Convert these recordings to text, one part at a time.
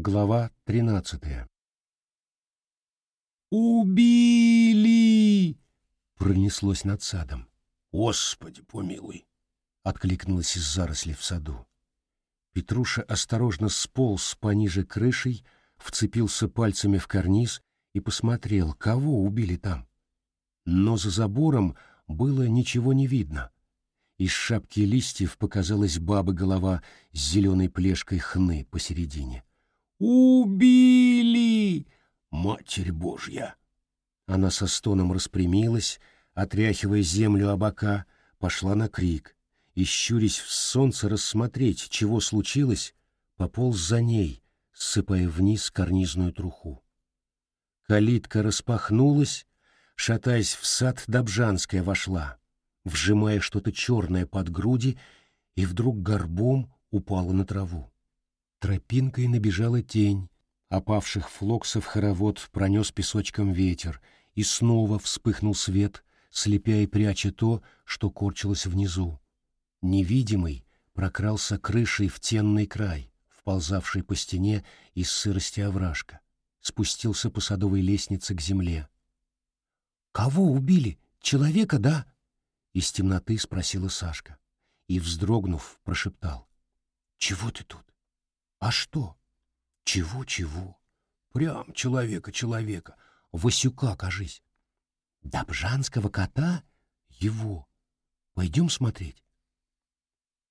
Глава тринадцатая. «Убили!» — пронеслось над садом. «Господи, помилуй!» — откликнулась из зарослей в саду. Петруша осторожно сполз пониже крышей, вцепился пальцами в карниз и посмотрел, кого убили там. Но за забором было ничего не видно. Из шапки листьев показалась баба голова с зеленой плешкой хны посередине. «Убили! Матерь Божья!» Она со стоном распрямилась, отряхивая землю о пошла на крик и, щурясь в солнце рассмотреть, чего случилось, пополз за ней, ссыпая вниз карнизную труху. Калитка распахнулась, шатаясь в сад, Добжанская вошла, вжимая что-то черное под груди, и вдруг горбом упала на траву. Тропинкой набежала тень, опавших флоксов хоровод пронес песочком ветер, и снова вспыхнул свет, слепя и пряча то, что корчилось внизу. Невидимый прокрался крышей в тенный край, вползавший по стене из сырости овражка спустился по садовой лестнице к земле. «Кого убили? Человека, да?» Из темноты спросила Сашка. И, вздрогнув, прошептал. «Чего ты тут? А что? Чего-чего? Прям человека-человека. Васюка, кажись. Добжанского кота? Его. Пойдем смотреть?»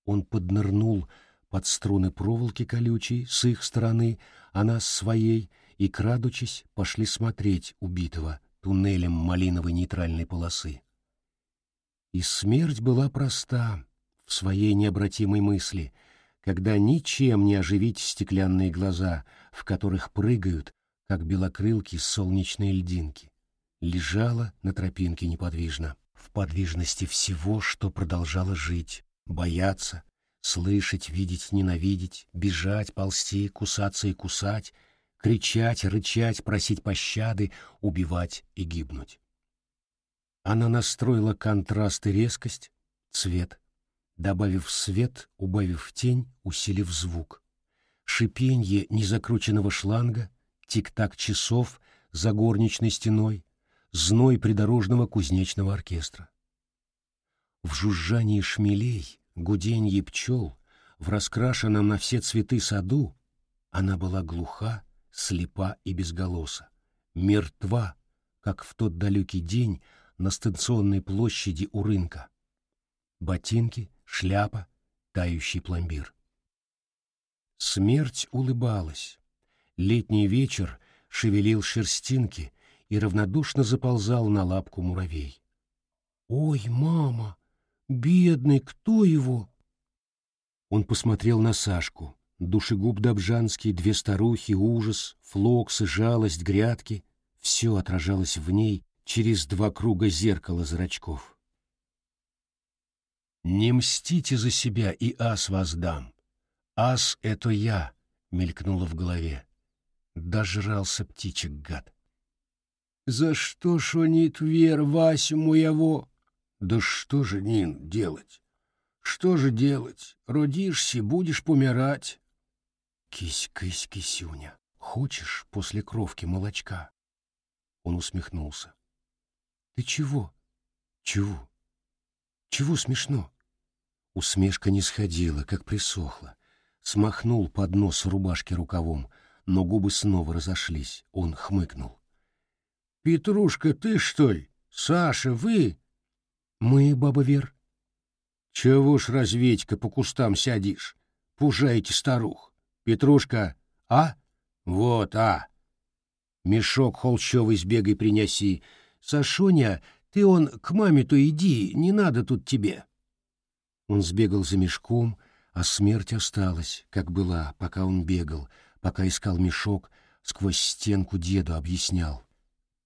Он поднырнул под струны проволоки колючей с их стороны, она с своей, и, крадучись, пошли смотреть убитого туннелем малиновой нейтральной полосы. И смерть была проста в своей необратимой мысли, когда ничем не оживить стеклянные глаза, в которых прыгают, как белокрылки, солнечные льдинки. Лежала на тропинке неподвижно, в подвижности всего, что продолжало жить, бояться, слышать, видеть, ненавидеть, бежать, ползти, кусаться и кусать — кричать, рычать, просить пощады, убивать и гибнуть. Она настроила контраст и резкость, цвет, добавив свет, убавив тень, усилив звук. Шипенье незакрученного шланга, тик-так часов за горничной стеной, зной придорожного кузнечного оркестра. В жужжании шмелей, гуденье пчел, в раскрашенном на все цветы саду она была глуха слепа и безголоса, мертва, как в тот далекий день на станционной площади у рынка. Ботинки, шляпа, тающий пломбир. Смерть улыбалась. Летний вечер шевелил шерстинки и равнодушно заползал на лапку муравей. «Ой, мама! Бедный, кто его?» Он посмотрел на Сашку, Душегуб Добжанский, две старухи, ужас, флоксы, жалость, грядки — все отражалось в ней через два круга зеркала зрачков. «Не мстите за себя, и ас вас дам. Ас — это я», — мелькнуло в голове. Дожрался птичек, гад. «За что шонит Вер Васю моего?» «Да что же, Нин, делать? Что же делать? Родишься, будешь помирать, «Кись, кись, кисюня, хочешь после кровки молочка?» Он усмехнулся. «Ты чего? Чего? Чего смешно?» Усмешка не сходила, как присохла. Смахнул под нос рубашки рукавом, но губы снова разошлись. Он хмыкнул. «Петрушка, ты что ли? Саша, вы?» «Мы, баба Вер». «Чего ж, разведька, по кустам сядишь? Пужаете старух. Петрушка, а? Вот, а. Мешок холщовый с бегой принеси. Сашуня, ты он к маме-то иди, не надо тут тебе. Он сбегал за мешком, а смерть осталась, как была, пока он бегал, пока искал мешок, сквозь стенку деду объяснял.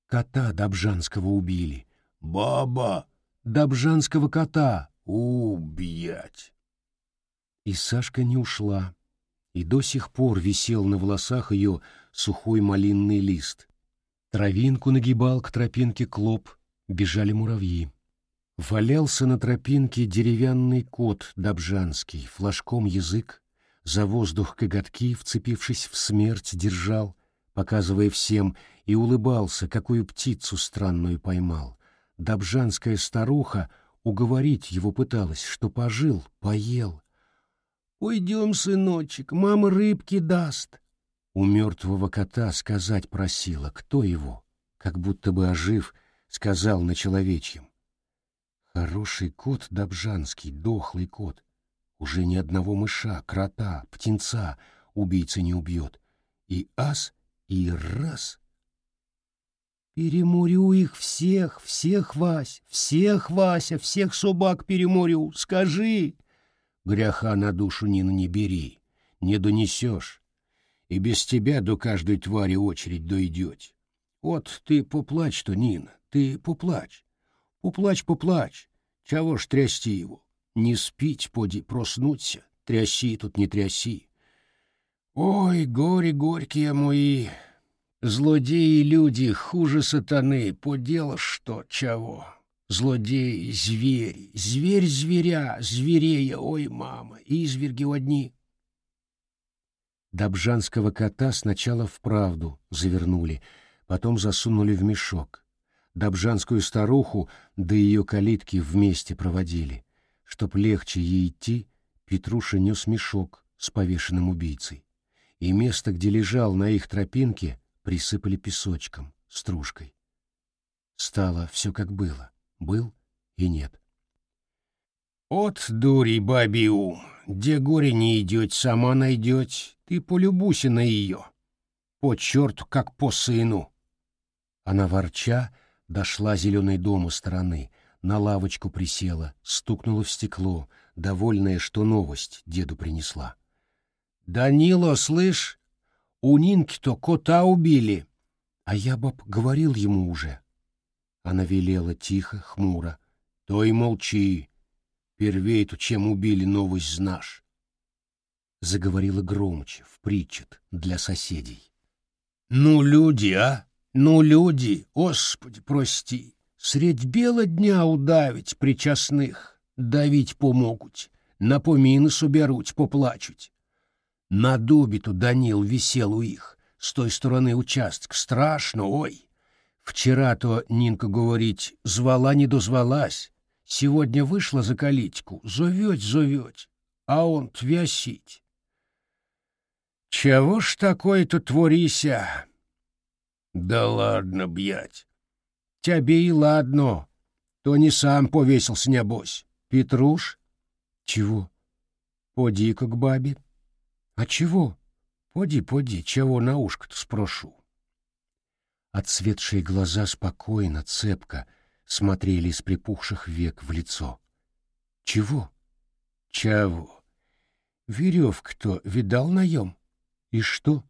Кота Добжанского убили. Баба! Добжанского кота! Убьять! И Сашка не ушла, и до сих пор висел на волосах ее сухой малинный лист. Травинку нагибал к тропинке клоп, бежали муравьи. Валялся на тропинке деревянный кот добжанский, флажком язык, за воздух коготки, вцепившись в смерть, держал, показывая всем, и улыбался, какую птицу странную поймал. Добжанская старуха уговорить его пыталась, что пожил, поел. «Уйдем, сыночек, мама рыбки даст». У мертвого кота сказать просила, кто его, как будто бы ожив, сказал на человечьем. Хороший кот Добжанский, дохлый кот. Уже ни одного мыша, крота, птенца убийца не убьет. И ас, и раз. Переморю их всех, всех, Вась, всех, Вася, всех собак переморю, скажи. Гряха на душу Нина не бери, не донесешь. И без тебя до каждой твари очередь дойдет. Вот ты поплачь-то, Нина, ты поплачь. Поплачь, поплачь. Чего ж трясти его? Не спить, поди, проснуться. Тряси тут не тряси. Ой, горе горькие мои! Злодеи люди хуже сатаны, по дело что, чего? Злодеи, звери, зверь зверя, зверея, ой, мама, изверги одни. Добжанского кота сначала вправду завернули, потом засунули в мешок. Добжанскую старуху до ее калитки вместе проводили. Чтоб легче ей идти, Петруша нес мешок с повешенным убийцей. И место, где лежал на их тропинке, присыпали песочком, стружкой. Стало все как было. Был и нет. «От дури бабий ум, где горе не идет, сама найдет, ты полюбуйся на ее. По черту, как по сыну!» Она ворча дошла зеленой дому стороны, на лавочку присела, стукнула в стекло, довольная, что новость деду принесла. «Данило, слышь, у Нинки-то кота убили. А я, баб, говорил ему уже. Она велела тихо, хмуро. То и молчи. Первей-то чем убили, новость знашь. Заговорила громче, в притчет, для соседей. Ну, люди, а? Ну, люди, Господи, прости. Средь бела дня удавить причастных, давить помогут, на помины соберуть, поплачуть. На дубе-то Данил висел у их, с той стороны участка. Страшно, ой! Вчера-то, Нинка говорить, звала не дозвалась. Сегодня вышла за калитку, зовет, зовет, а он твясить. Чего ж такое-то творися? Да ладно, бьять. Тебе и ладно. То не сам повесился, небось. Петруш? Чего? Поди-ка к бабе. А чего? Поди, поди, чего на ушко-то спрошу. Отцветшие глаза спокойно, цепко смотрели из припухших век в лицо. Чего? Чего? Веревка-то видал наем? И что?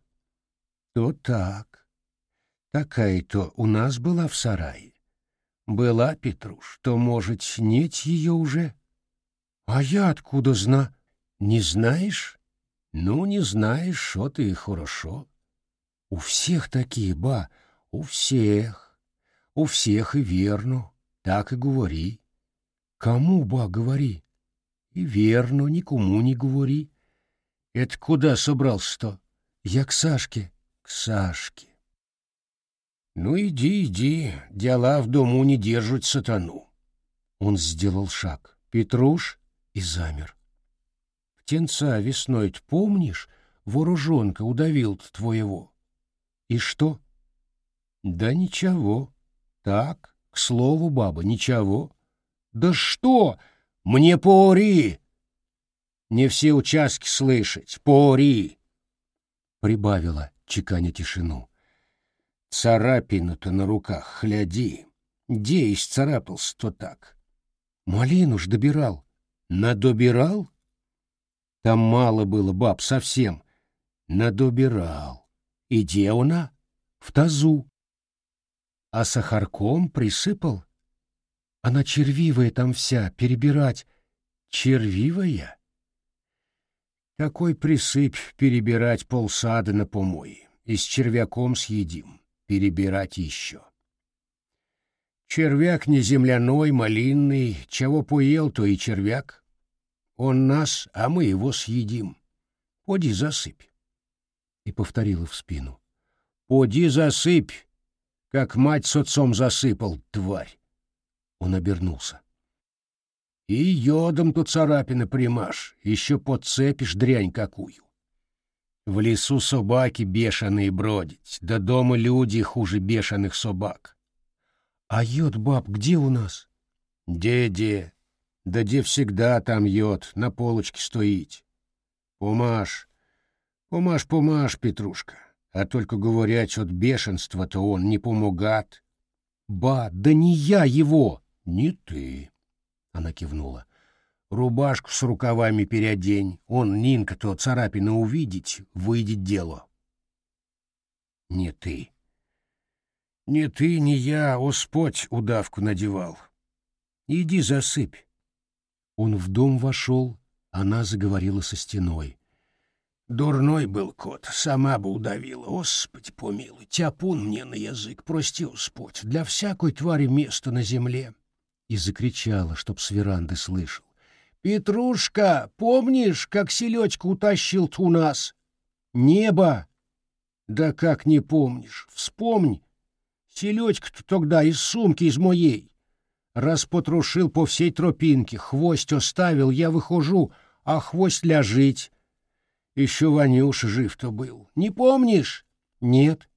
То так. Такая-то у нас была в сарае. Была, Петруш, то, может, нет ее уже? А я откуда зна? Не знаешь? Ну, не знаешь, что ты и хорошо. У всех такие, ба, у всех. У всех и верно, так и говори. Кому, ба, говори? И верно, никому не говори. Это куда собрался-то? Я к Сашке. К Сашке. Ну, иди, иди, дела в дому не держат сатану. Он сделал шаг. Петруш и замер. Птенца весной помнишь, вооруженка удавил твоего? И что? Да ничего. Так, к слову, баба, ничего. Да что? Мне пори! Не все участки слышать. Пори! Прибавила, чеканя тишину. Царапину-то на руках, гляди. Где исцарапался-то так? Малину ж добирал. Надобирал? Там мало было баб совсем. Надобирал. И где она? В тазу. А сахарком присыпал? Она червивая там вся, перебирать. Червивая? Какой присыпь перебирать полсада на помои? И с червяком съедим. Перебирать еще. Червяк не земляной, малинный, чего поел, то и червяк. Он нас, а мы его съедим. Поди засыпь. И повторила в спину. Поди засыпь, как мать с отцом засыпал, тварь. Он обернулся. И йодом тут царапины примашь, еще подцепишь дрянь какую. В лесу собаки бешеные бродить, да дома люди хуже бешеных собак. А йод, баб, где у нас? Де-де, да где всегда там йод, на полочке стоит. Помаш, помаш, помаш, Петрушка, а только говорят от бешенства-то он не помогат. Ба, да не я его! Не ты, она кивнула. Рубашку с рукавами переодень, он, Нинка-то, царапина увидеть, выйдет дело. Не ты. Не ты, не я, Господь удавку надевал. Иди засыпь. Он в дом вошел, она заговорила со стеной. Дурной был кот, сама бы удавила, Господь помилуй, тяпун мне на язык, прости, Господь, для всякой твари место на земле. И закричала, чтоб с веранды слышал. Петрушка, помнишь, как селедьку утащил у нас? Небо! Да как не помнишь? Вспомни. Селедька-то тогда из сумки из моей. Распотрушил по всей тропинке, хвость оставил, я выхожу, а хвость ляжить. Еще Ванюша жив-то был. Не помнишь? Нет.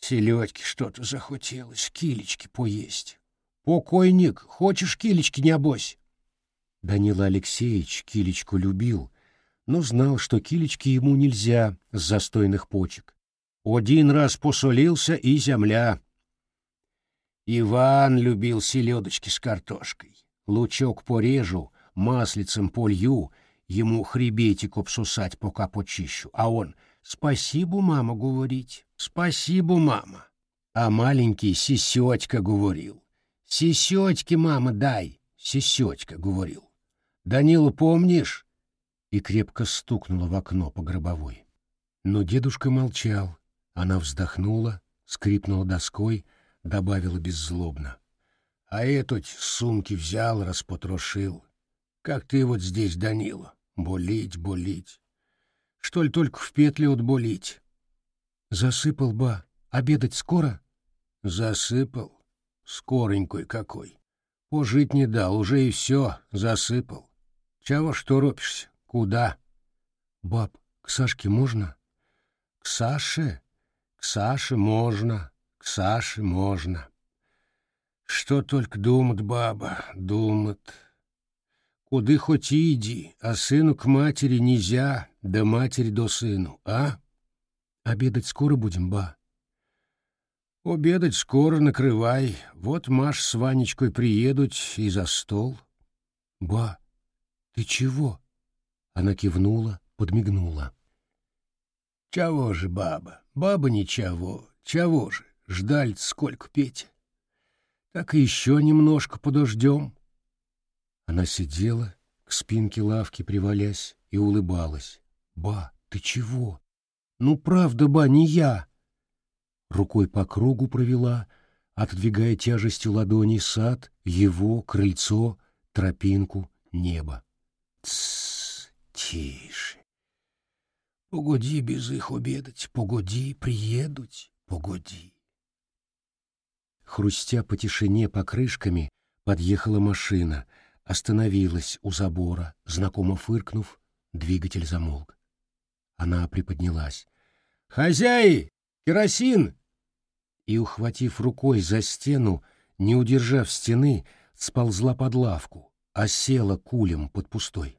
Селедьки что-то захотелось, килечки поесть. Покойник, хочешь килечки, небось? Данила Алексеевич Килечку любил, но знал, что Килечке ему нельзя с застойных почек. Один раз посолился и земля. Иван любил селедочки с картошкой. Лучок порежу, маслицем полью, ему хребетик обсусать, пока почищу. А он «Спасибо, мама, говорить, спасибо, мама». А маленький сисетька говорил. «Сисетьки, мама, дай». Сисетька говорил. Данилу помнишь?» И крепко стукнула в окно по гробовой. Но дедушка молчал. Она вздохнула, скрипнула доской, добавила беззлобно. «А этот сумки взял, распотрошил. Как ты вот здесь, Данила? Болить, болить. Что ли только в петле отболить?» «Засыпал, ба. Обедать скоро?» «Засыпал. Скоренькой какой. Пожить не дал, уже и все, засыпал. Чего ж торопишься? Куда? Баб, к Сашке можно? К Саше? К Саше можно, к Саше можно. Что только думает баба, думает. Куды хоть иди, а сыну к матери нельзя, да матери до сыну, а? Обедать скоро будем, ба? Обедать скоро накрывай. Вот Маш с Ванечкой приедут и за стол. Ба, «Ты чего?» Она кивнула, подмигнула. «Чего же, баба? Баба ничего. Чего же? Ждали сколько, Петя? Так еще немножко подождем». Она сидела, к спинке лавки привалясь, и улыбалась. «Ба, ты чего?» «Ну, правда, ба, не я!» Рукой по кругу провела, отодвигая тяжестью ладони сад, его, крыльцо, тропинку, небо. Тише. Погоди без их обедать, погоди, приедут, погоди. Хрустя по тишине покрышками, подъехала машина, остановилась у забора, знакомо фыркнув, двигатель замолк. Она приподнялась. «Хозяи! Керосин!» И, ухватив рукой за стену, не удержав стены, сползла под лавку, а села кулем под пустой.